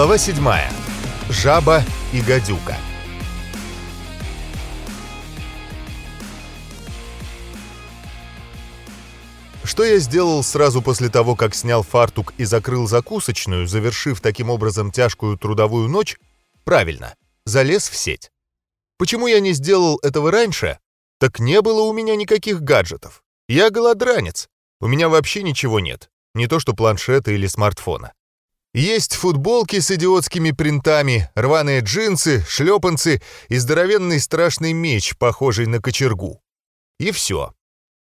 Глава 7. Жаба и гадюка. Что я сделал сразу после того, как снял фартук и закрыл закусочную, завершив таким образом тяжкую трудовую ночь? Правильно, залез в сеть. Почему я не сделал этого раньше? Так не было у меня никаких гаджетов. Я голодранец. У меня вообще ничего нет. Не то что планшета или смартфона. Есть футболки с идиотскими принтами, рваные джинсы, шлепанцы и здоровенный страшный меч, похожий на кочергу. И все.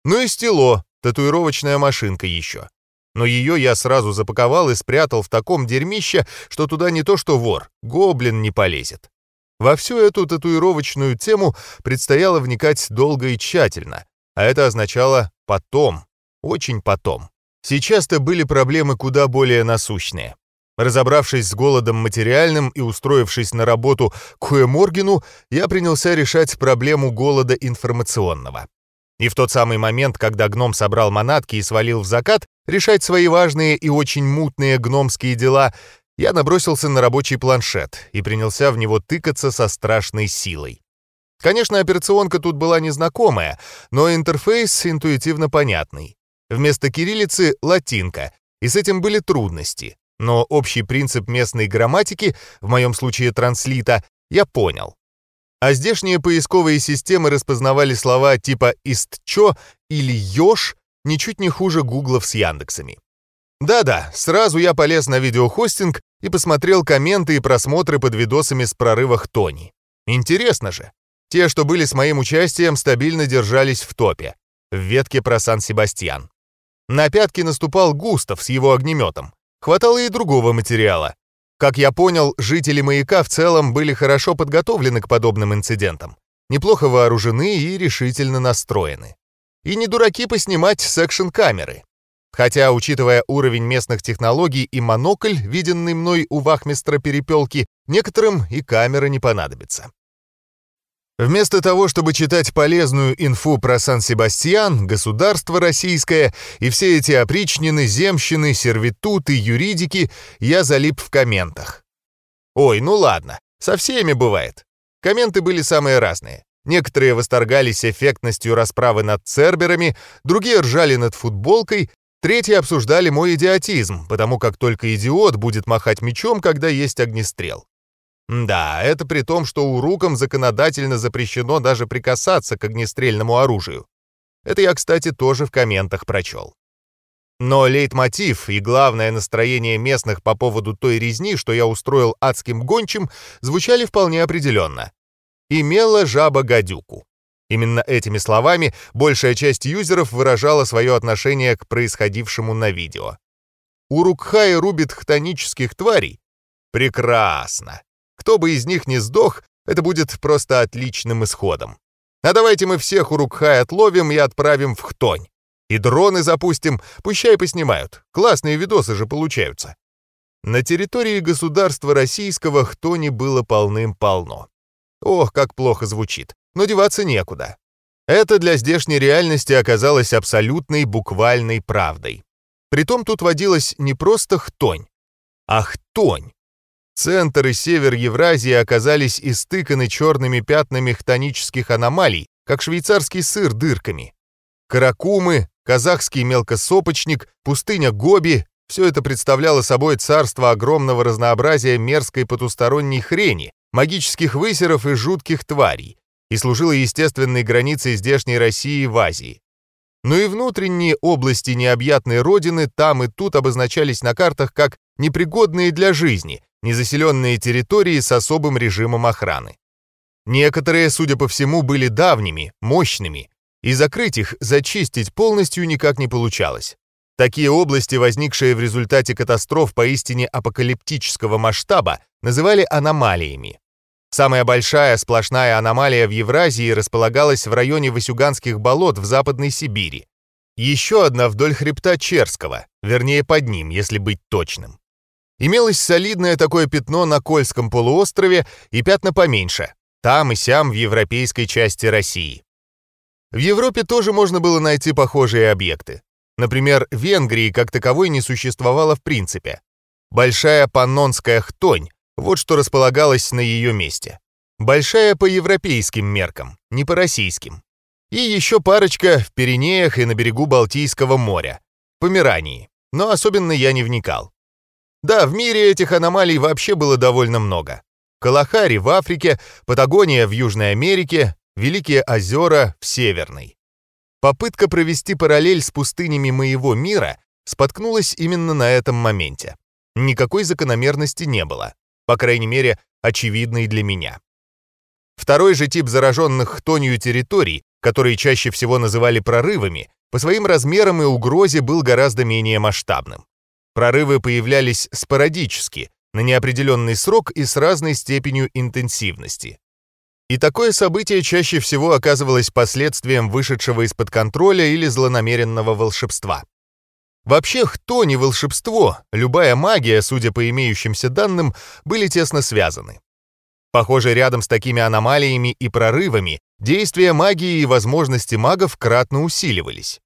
Ну и стело, татуировочная машинка еще. Но ее я сразу запаковал и спрятал в таком дерьмище, что туда не то что вор, гоблин не полезет. Во всю эту татуировочную тему предстояло вникать долго и тщательно, а это означало «потом», очень потом. Сейчас-то были проблемы куда более насущные. Разобравшись с голодом материальным и устроившись на работу к Хуэморгену, я принялся решать проблему голода информационного. И в тот самый момент, когда гном собрал манатки и свалил в закат, решать свои важные и очень мутные гномские дела, я набросился на рабочий планшет и принялся в него тыкаться со страшной силой. Конечно, операционка тут была незнакомая, но интерфейс интуитивно понятный. Вместо кириллицы — латинка, и с этим были трудности. Но общий принцип местной грамматики, в моем случае транслита, я понял. А здешние поисковые системы распознавали слова типа «истчо» или «ёж» ничуть не хуже гуглов с Яндексами. Да-да, сразу я полез на видеохостинг и посмотрел комменты и просмотры под видосами с прорывах Тони. Интересно же. Те, что были с моим участием, стабильно держались в топе. В ветке про Сан-Себастьян. На пятки наступал Густав с его огнеметом. Хватало и другого материала. Как я понял, жители маяка в целом были хорошо подготовлены к подобным инцидентам, неплохо вооружены и решительно настроены. И не дураки поснимать секшн-камеры. Хотя, учитывая уровень местных технологий и монокль, виденный мной у вахмистра перепелки, некоторым и камера не понадобится. Вместо того, чтобы читать полезную инфу про Сан-Себастьян, государство российское и все эти опричнины, земщины, сервитуты, юридики, я залип в комментах. Ой, ну ладно, со всеми бывает. Комменты были самые разные. Некоторые восторгались эффектностью расправы над церберами, другие ржали над футболкой, третьи обсуждали мой идиотизм, потому как только идиот будет махать мечом, когда есть огнестрел. Да, это при том, что у рукам законодательно запрещено даже прикасаться к огнестрельному оружию. Это я, кстати, тоже в комментах прочел. Но лейтмотив и главное настроение местных по поводу той резни, что я устроил адским гончим, звучали вполне определенно. Имела жаба гадюку. Именно этими словами большая часть юзеров выражала свое отношение к происходившему на видео. Урукхай рубит хтонических тварей? Прекрасно. Кто бы из них не сдох, это будет просто отличным исходом. А давайте мы всех Урукхай отловим и отправим в Хтонь. И дроны запустим, пущай поснимают. Классные видосы же получаются. На территории государства российского Хтони было полным-полно. Ох, как плохо звучит, но деваться некуда. Это для здешней реальности оказалось абсолютной буквальной правдой. Притом тут водилась не просто хтонь, а хтонь. Центр и север Евразии оказались истыканы черными пятнами хтонических аномалий, как швейцарский сыр дырками. Каракумы, казахский мелкосопочник, пустыня Гоби — все это представляло собой царство огромного разнообразия мерзкой потусторонней хрени, магических высеров и жутких тварей, и служило естественной границей здешней России в Азии. Но и внутренние области необъятной родины там и тут обозначались на картах как непригодные для жизни, незаселенные территории с особым режимом охраны. Некоторые, судя по всему, были давними, мощными, и закрыть их, зачистить полностью никак не получалось. Такие области, возникшие в результате катастроф поистине апокалиптического масштаба, называли аномалиями. Самая большая сплошная аномалия в Евразии располагалась в районе Васюганских болот в Западной Сибири. Еще одна вдоль хребта Черского, вернее под ним, если быть точным. Имелось солидное такое пятно на Кольском полуострове и пятна поменьше, там и сям в европейской части России. В Европе тоже можно было найти похожие объекты. Например, Венгрии как таковой не существовало в принципе. Большая паннонская хтонь, вот что располагалось на ее месте. Большая по европейским меркам, не по российским. И еще парочка в Пиренеях и на берегу Балтийского моря, Померании, но особенно я не вникал. Да, в мире этих аномалий вообще было довольно много. Калахари в Африке, Патагония в Южной Америке, Великие озера в Северной. Попытка провести параллель с пустынями моего мира споткнулась именно на этом моменте. Никакой закономерности не было, по крайней мере, очевидной для меня. Второй же тип зараженных хтонью территорий, которые чаще всего называли прорывами, по своим размерам и угрозе был гораздо менее масштабным. Прорывы появлялись спорадически, на неопределенный срок и с разной степенью интенсивности. И такое событие чаще всего оказывалось последствием вышедшего из-под контроля или злонамеренного волшебства. Вообще, кто не волшебство, любая магия, судя по имеющимся данным, были тесно связаны. Похоже, рядом с такими аномалиями и прорывами действия магии и возможности магов кратно усиливались.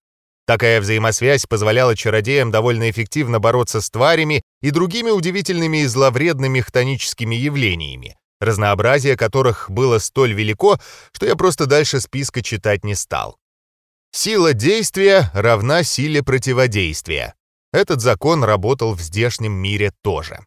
Такая взаимосвязь позволяла чародеям довольно эффективно бороться с тварями и другими удивительными и зловредными хтоническими явлениями, разнообразие которых было столь велико, что я просто дальше списка читать не стал. Сила действия равна силе противодействия. Этот закон работал в здешнем мире тоже.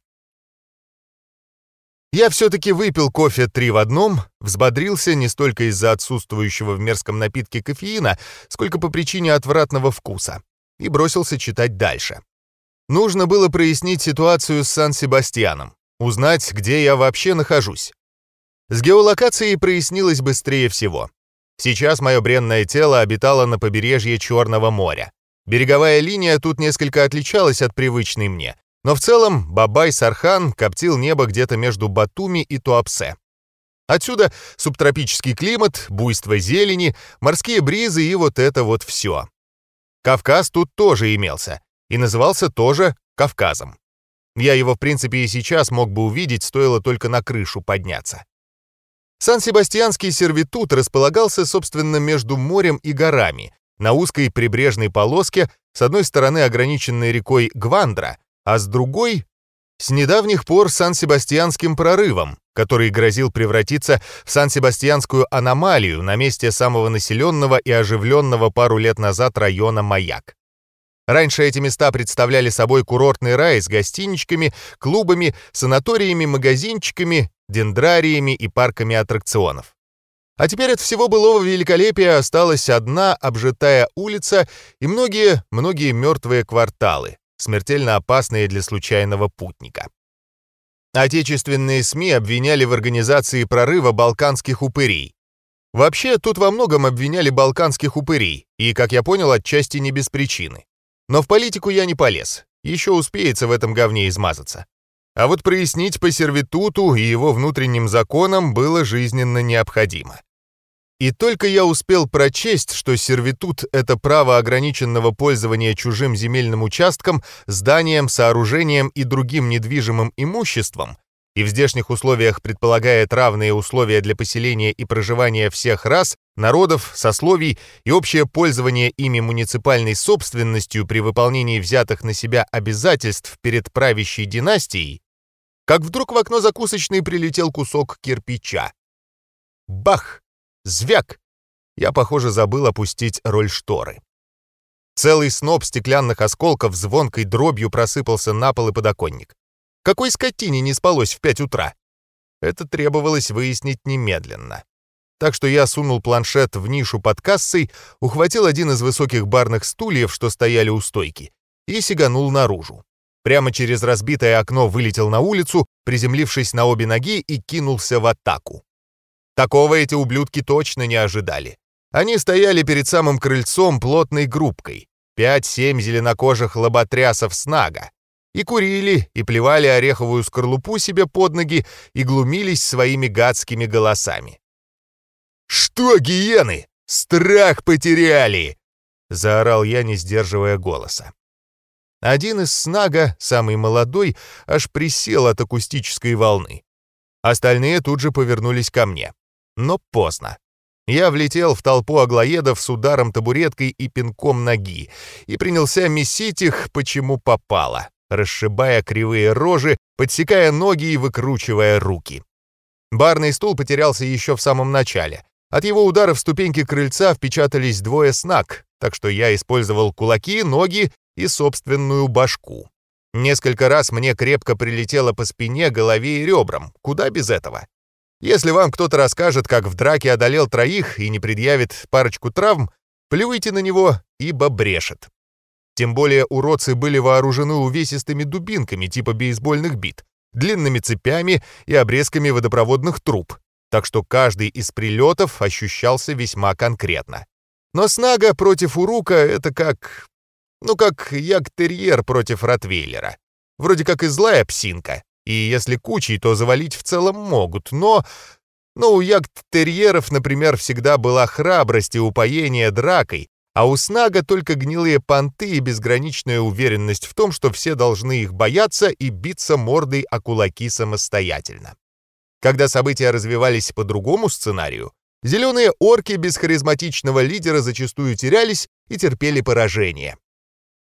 Я все-таки выпил кофе три в одном, взбодрился не столько из-за отсутствующего в мерзком напитке кофеина, сколько по причине отвратного вкуса, и бросился читать дальше. Нужно было прояснить ситуацию с Сан-Себастьяном, узнать, где я вообще нахожусь. С геолокацией прояснилось быстрее всего. Сейчас мое бренное тело обитало на побережье Черного моря. Береговая линия тут несколько отличалась от привычной мне, но в целом Бабай-Сархан коптил небо где-то между Батуми и Туапсе. Отсюда субтропический климат, буйство зелени, морские бризы и вот это вот все. Кавказ тут тоже имелся, и назывался тоже Кавказом. Я его, в принципе, и сейчас мог бы увидеть, стоило только на крышу подняться. Сан-Себастьянский сервитут располагался, собственно, между морем и горами, на узкой прибрежной полоске, с одной стороны ограниченной рекой Гвандра, а с другой — с недавних пор Сан-Себастьянским прорывом, который грозил превратиться в Сан-Себастьянскую аномалию на месте самого населенного и оживленного пару лет назад района Маяк. Раньше эти места представляли собой курортный рай с гостиничками, клубами, санаториями, магазинчиками, дендрариями и парками аттракционов. А теперь от всего былого великолепия осталась одна обжитая улица и многие-многие мертвые кварталы, смертельно опасные для случайного путника. Отечественные СМИ обвиняли в организации прорыва балканских упырей. Вообще, тут во многом обвиняли балканских упырей, и, как я понял, отчасти не без причины. Но в политику я не полез, еще успеется в этом говне измазаться. А вот прояснить по сервитуту и его внутренним законам было жизненно необходимо. И только я успел прочесть, что сервитут — это право ограниченного пользования чужим земельным участком, зданием, сооружением и другим недвижимым имуществом, и в здешних условиях предполагает равные условия для поселения и проживания всех рас, народов, сословий и общее пользование ими муниципальной собственностью при выполнении взятых на себя обязательств перед правящей династией, как вдруг в окно закусочной прилетел кусок кирпича. Бах! Звяк! Я, похоже, забыл опустить роль шторы. Целый сноп стеклянных осколков звонкой дробью просыпался на пол и подоконник. Какой скотине не спалось в пять утра? Это требовалось выяснить немедленно. Так что я сунул планшет в нишу под кассой, ухватил один из высоких барных стульев, что стояли у стойки, и сиганул наружу. Прямо через разбитое окно вылетел на улицу, приземлившись на обе ноги и кинулся в атаку. Такого эти ублюдки точно не ожидали. Они стояли перед самым крыльцом плотной группкой. Пять-семь зеленокожих лоботрясов снага. И курили, и плевали ореховую скорлупу себе под ноги, и глумились своими гадскими голосами. «Что, гиены? Страх потеряли!» — заорал я, не сдерживая голоса. Один из снага, самый молодой, аж присел от акустической волны. Остальные тут же повернулись ко мне но поздно. Я влетел в толпу аглоедов с ударом табуреткой и пинком ноги и принялся месить их, почему попало, расшибая кривые рожи, подсекая ноги и выкручивая руки. Барный стул потерялся еще в самом начале. От его удара в ступеньки крыльца впечатались двое снаг, так что я использовал кулаки, ноги и собственную башку. Несколько раз мне крепко прилетело по спине, голове и ребрам. Куда без этого? Если вам кто-то расскажет, как в драке одолел троих и не предъявит парочку травм, плюйте на него, ибо брешет. Тем более уродцы были вооружены увесистыми дубинками типа бейсбольных бит, длинными цепями и обрезками водопроводных труб, так что каждый из прилетов ощущался весьма конкретно. Но снага против урука — это как... Ну, как ягтерьер против ротвейлера. Вроде как и злая псинка. И если кучей, то завалить в целом могут, но... Но у ягд-терьеров, например, всегда была храбрость и упоение дракой, а у Снага только гнилые понты и безграничная уверенность в том, что все должны их бояться и биться мордой о кулаки самостоятельно. Когда события развивались по другому сценарию, зеленые орки без харизматичного лидера зачастую терялись и терпели поражение.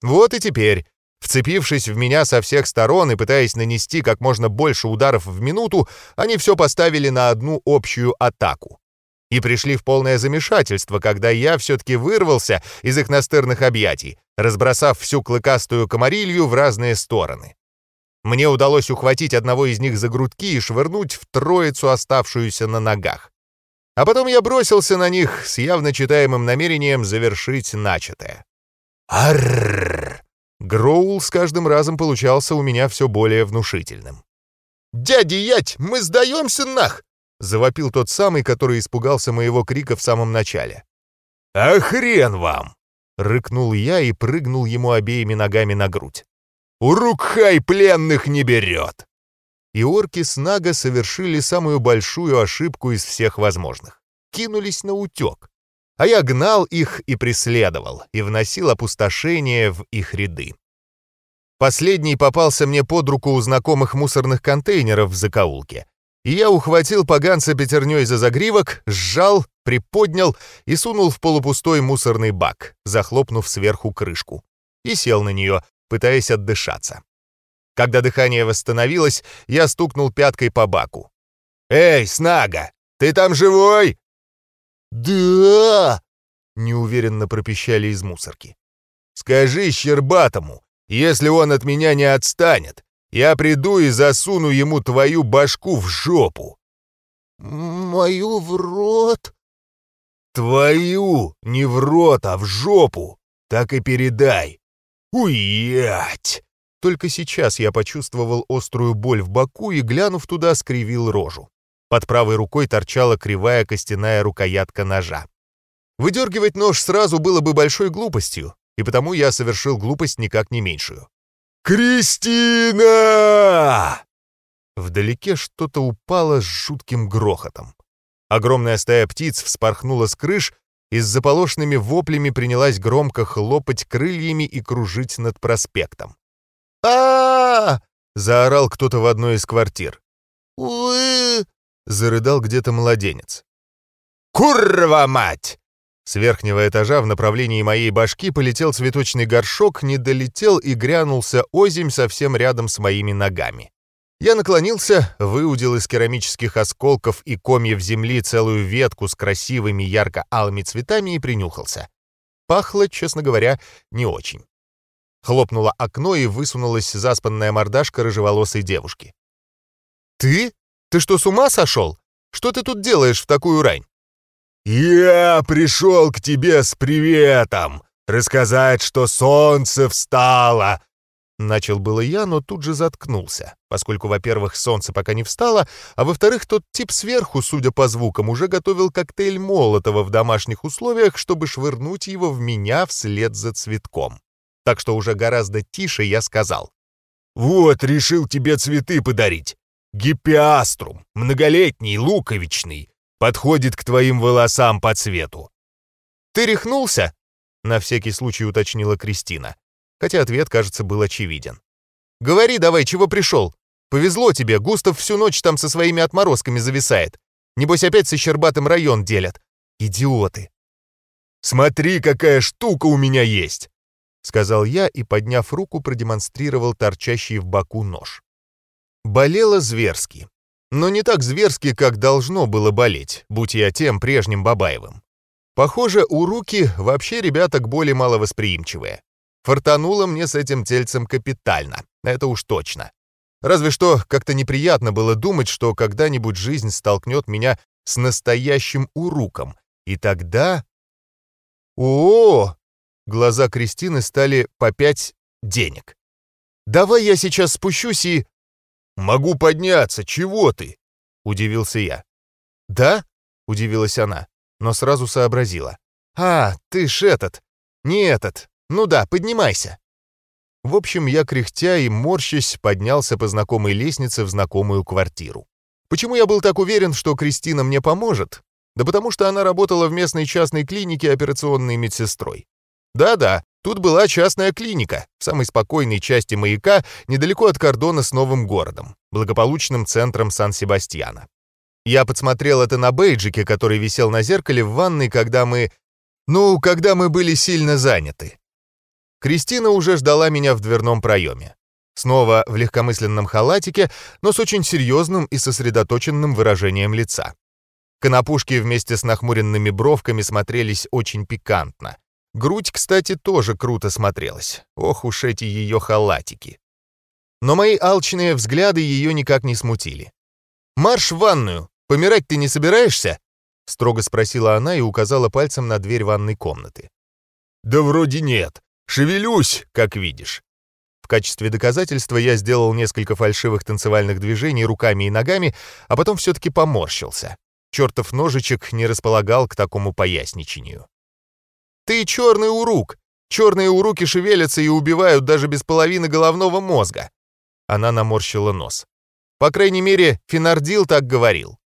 Вот и теперь, вцепившись в меня со всех сторон и пытаясь нанести как можно больше ударов в минуту, они все поставили на одну общую атаку и пришли в полное замешательство, когда я все-таки вырвался из их настырных объятий, разбросав всю клыкастую комарилью в разные стороны. Мне удалось ухватить одного из них за грудки и швырнуть в троицу, оставшуюся на ногах. А потом я бросился на них с явно читаемым намерением завершить начатое. Аррррр! Гроул с каждым разом получался у меня все более внушительным. «Дядя Ять, мы сдаемся нах! Завопил тот самый, который испугался моего крика в самом начале. «А хрен вам!» — рыкнул я и прыгнул ему обеими ногами на грудь. «Урукхай пленных не берет!» И орки с Нага совершили самую большую ошибку из всех возможных. Кинулись на утек. А я гнал их и преследовал, и вносил опустошение в их ряды. Последний попался мне под руку у знакомых мусорных контейнеров в закоулке, и я ухватил поганца пятерней за загривок, сжал, приподнял и сунул в полупустой мусорный бак, захлопнув сверху крышку, и сел на нее, пытаясь отдышаться. Когда дыхание восстановилось, я стукнул пяткой по баку. «Эй, Снага, ты там живой?» «Да!» — неуверенно пропищали из мусорки. «Скажи Щербатому, если он от меня не отстанет, я приду и засуну ему твою башку в жопу». «Мою в рот?» «Твою, не в рот, а в жопу. Так и передай. Уять!» Только сейчас я почувствовал острую боль в боку и, глянув туда, скривил рожу. Под правой рукой торчала кривая костяная рукоятка ножа. Выдергивать нож сразу было бы большой глупостью, и потому я совершил глупость никак не меньшую. «Кристина!» Вдалеке что-то упало с жутким грохотом. Огромная стая птиц вспорхнула с крыш и с заполошными воплями принялась громко хлопать крыльями и кружить над проспектом. а заорал кто-то в одной из квартир. «Вы...» — зарыдал где-то младенец. «Курва мать!» С верхнего этажа в направлении моей башки полетел цветочный горшок, не долетел и грянулся озимь совсем рядом с моими ногами. Я наклонился, выудил из керамических осколков и комьев земли целую ветку с красивыми ярко-алыми цветами и принюхался. Пахло, честно говоря, не очень. Хлопнуло окно и высунулась заспанная мордашка рыжеволосой девушки. «Ты? Ты что, с ума сошел? Что ты тут делаешь в такую рань?» «Я пришел к тебе с приветом, рассказать, что солнце встало!» Начал было я, но тут же заткнулся, поскольку, во-первых, солнце пока не встало, а во-вторых, тот тип сверху, судя по звукам, уже готовил коктейль Молотова в домашних условиях, чтобы швырнуть его в меня вслед за цветком. Так что уже гораздо тише я сказал. «Вот, решил тебе цветы подарить. Гиппиаструм, многолетний, луковичный, подходит к твоим волосам по цвету». «Ты рехнулся?» — на всякий случай уточнила Кристина, хотя ответ, кажется, был очевиден. «Говори давай, чего пришел? Повезло тебе, Густав всю ночь там со своими отморозками зависает. Небось опять со Щербатым район делят. Идиоты!» «Смотри, какая штука у меня есть!» сказал я и, подняв руку, продемонстрировал торчащий в боку нож. Болело зверски. Но не так зверски, как должно было болеть, будь я тем прежним Бабаевым. Похоже, у руки вообще ребята к боли маловосприимчивые. Фартануло мне с этим тельцем капитально, это уж точно. Разве что как-то неприятно было думать, что когда-нибудь жизнь столкнет меня с настоящим уруком, и тогда... О, Глаза Кристины стали по пять денег. «Давай я сейчас спущусь и...» «Могу подняться, чего ты?» — удивился я. «Да?» — удивилась она, но сразу сообразила. «А, ты ж этот, не этот. Ну да, поднимайся». В общем, я, кряхтя и морщась, поднялся по знакомой лестнице в знакомую квартиру. Почему я был так уверен, что Кристина мне поможет? Да потому что она работала в местной частной клинике операционной медсестрой. Да-да, тут была частная клиника, в самой спокойной части маяка, недалеко от кордона с новым городом, благополучным центром Сан-Себастьяна. Я подсмотрел это на бейджике, который висел на зеркале в ванной, когда мы... Ну, когда мы были сильно заняты. Кристина уже ждала меня в дверном проеме. Снова в легкомысленном халатике, но с очень серьезным и сосредоточенным выражением лица. Конопушки вместе с нахмуренными бровками смотрелись очень пикантно. Грудь, кстати, тоже круто смотрелась. Ох уж эти ее халатики. Но мои алчные взгляды ее никак не смутили. «Марш в ванную! Помирать ты не собираешься?» Строго спросила она и указала пальцем на дверь ванной комнаты. «Да вроде нет. Шевелюсь, как видишь». В качестве доказательства я сделал несколько фальшивых танцевальных движений руками и ногами, а потом все-таки поморщился. Чертов ножичек не располагал к такому поясничению. Ты черный урук. Черные уруки шевелятся и убивают даже без половины головного мозга. Она наморщила нос. По крайней мере, Финардил так говорил.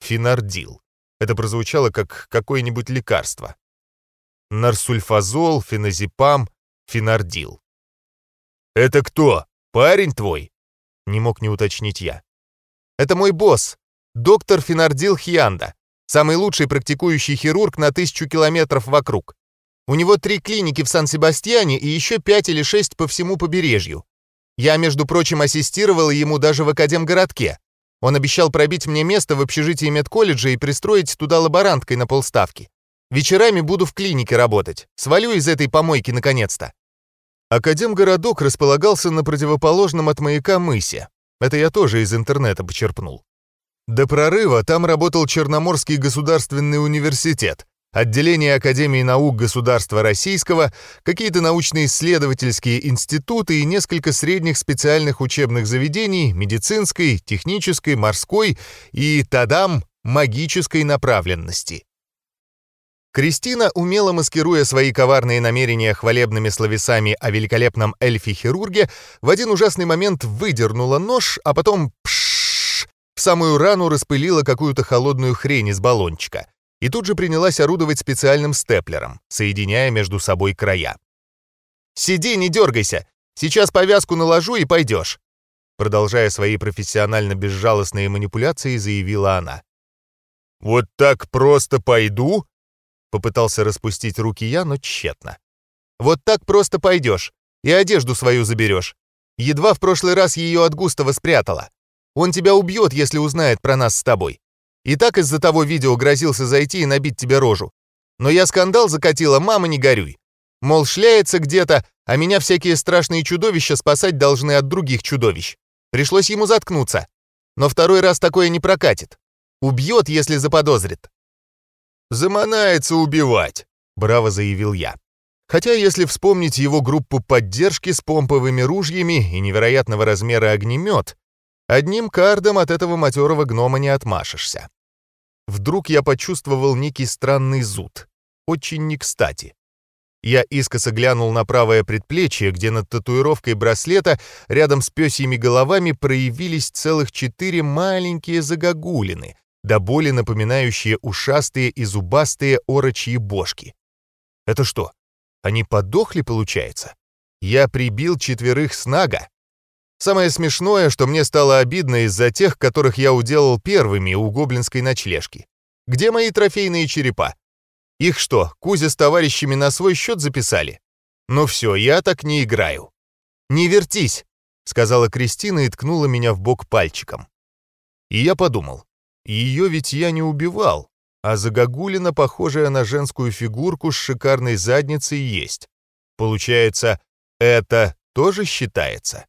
Финардил. Это прозвучало как какое-нибудь лекарство. Нарсульфазол, феназепам, финардил. «Это кто? Парень твой?» Не мог не уточнить я. «Это мой босс, доктор Финардил Хьянда. Самый лучший практикующий хирург на тысячу километров вокруг. У него три клиники в Сан-Себастьяне и еще пять или шесть по всему побережью. Я, между прочим, ассистировала ему даже в Академгородке. Он обещал пробить мне место в общежитии медколледжа и пристроить туда лаборанткой на полставки. Вечерами буду в клинике работать. Свалю из этой помойки наконец-то. Академгородок располагался на противоположном от маяка мысе. Это я тоже из интернета почерпнул. До прорыва там работал Черноморский государственный университет, отделение Академии наук государства российского, какие-то научно-исследовательские институты и несколько средних специальных учебных заведений медицинской, технической, морской и, тадам, магической направленности. Кристина, умело маскируя свои коварные намерения хвалебными словесами о великолепном эльфе-хирурге, в один ужасный момент выдернула нож, а потом пш в самую рану распылила какую-то холодную хрень из баллончика и тут же принялась орудовать специальным степлером, соединяя между собой края. «Сиди, не дергайся! Сейчас повязку наложу и пойдешь!» Продолжая свои профессионально безжалостные манипуляции, заявила она. «Вот так просто пойду?» Попытался распустить руки я, но тщетно. «Вот так просто пойдешь и одежду свою заберешь. Едва в прошлый раз ее от Густава спрятала. Он тебя убьет, если узнает про нас с тобой. И так из-за того видео грозился зайти и набить тебе рожу. Но я скандал закатила, мама, не горюй. Мол, шляется где-то, а меня всякие страшные чудовища спасать должны от других чудовищ. Пришлось ему заткнуться. Но второй раз такое не прокатит. Убьет, если заподозрит. «Заманается убивать», — браво заявил я. Хотя, если вспомнить его группу поддержки с помповыми ружьями и невероятного размера огнемет, Одним кардом от этого матерого гнома не отмашешься. Вдруг я почувствовал некий странный зуд. Очень не кстати. Я искоса глянул на правое предплечье, где над татуировкой браслета рядом с пёсьими головами проявились целых четыре маленькие загогулины, до боли напоминающие ушастые и зубастые орочьи бошки. Это что, они подохли, получается? Я прибил четверых снага? Самое смешное, что мне стало обидно из-за тех, которых я уделал первыми у гоблинской ночлежки. Где мои трофейные черепа? Их что, Кузя с товарищами на свой счет записали? Ну все, я так не играю. Не вертись, сказала Кристина и ткнула меня в бок пальчиком. И я подумал, ее ведь я не убивал, а загогулина, похожая на женскую фигурку с шикарной задницей, есть. Получается, это тоже считается?